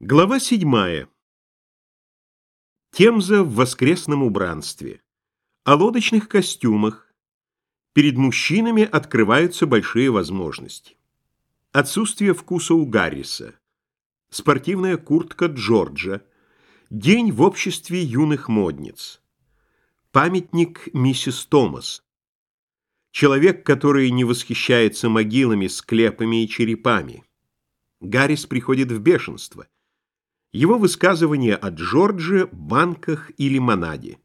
Глава седьмая. Темза в воскресном убранстве. О лодочных костюмах. Перед мужчинами открываются большие возможности. Отсутствие вкуса у Гарриса. Спортивная куртка Джорджа. День в обществе юных модниц. Памятник миссис Томас. Человек, который не восхищается могилами, склепами и черепами. Гаррис приходит в бешенство – его высказывание о Джордже, банках и лимонаде.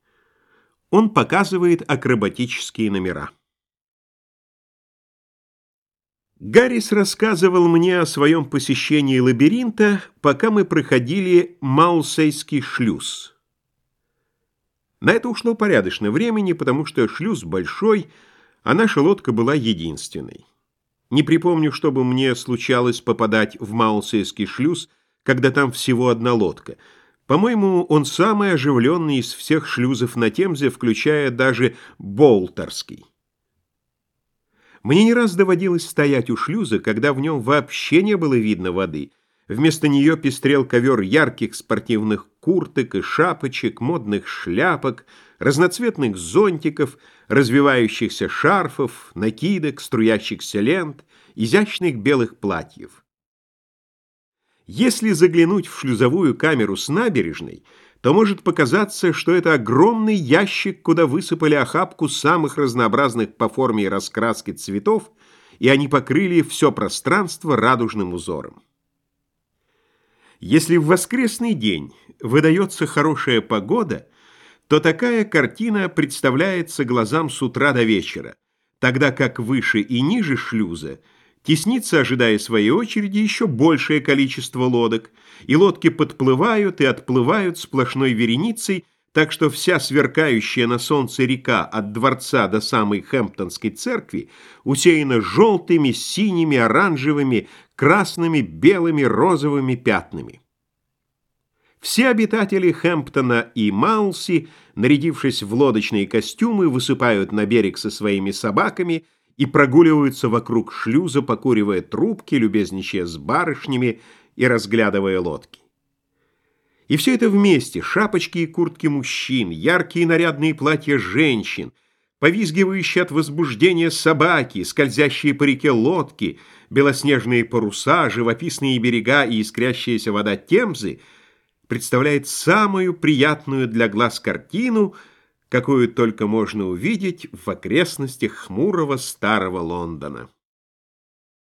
Он показывает акробатические номера. Гаррис рассказывал мне о своем посещении лабиринта, пока мы проходили Маусейский шлюз. На это ушло порядочно времени, потому что шлюз большой, а наша лодка была единственной. Не припомню, чтобы мне случалось попадать в Маусейский шлюз – когда там всего одна лодка. По-моему, он самый оживленный из всех шлюзов на Темзе, включая даже Болтерский. Мне не раз доводилось стоять у шлюза, когда в нем вообще не было видно воды. Вместо нее пестрел ковер ярких спортивных курток и шапочек, модных шляпок, разноцветных зонтиков, развивающихся шарфов, накидок, струящихся лент, изящных белых платьев. Если заглянуть в шлюзовую камеру с набережной, то может показаться, что это огромный ящик, куда высыпали охапку самых разнообразных по форме и раскраске цветов, и они покрыли все пространство радужным узором. Если в воскресный день выдается хорошая погода, то такая картина представляется глазам с утра до вечера, тогда как выше и ниже шлюза – Теснится, ожидая своей очереди, еще большее количество лодок, и лодки подплывают и отплывают сплошной вереницей, так что вся сверкающая на солнце река от дворца до самой Хэмптонской церкви усеяна желтыми, синими, оранжевыми, красными, белыми, розовыми пятнами. Все обитатели Хэмптона и Маулси, нарядившись в лодочные костюмы, высыпают на берег со своими собаками – и прогуливаются вокруг шлюза, покуривая трубки, любезничая с барышнями и разглядывая лодки. И все это вместе, шапочки и куртки мужчин, яркие нарядные платья женщин, повизгивающие от возбуждения собаки, скользящие по реке лодки, белоснежные паруса, живописные берега и искрящаяся вода Темзы, представляет самую приятную для глаз картину – какую только можно увидеть в окрестностях хмурого старого Лондона.